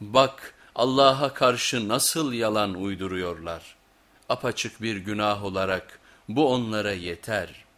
Bak Allah'a karşı nasıl yalan uyduruyorlar. Apaçık bir günah olarak bu onlara yeter.''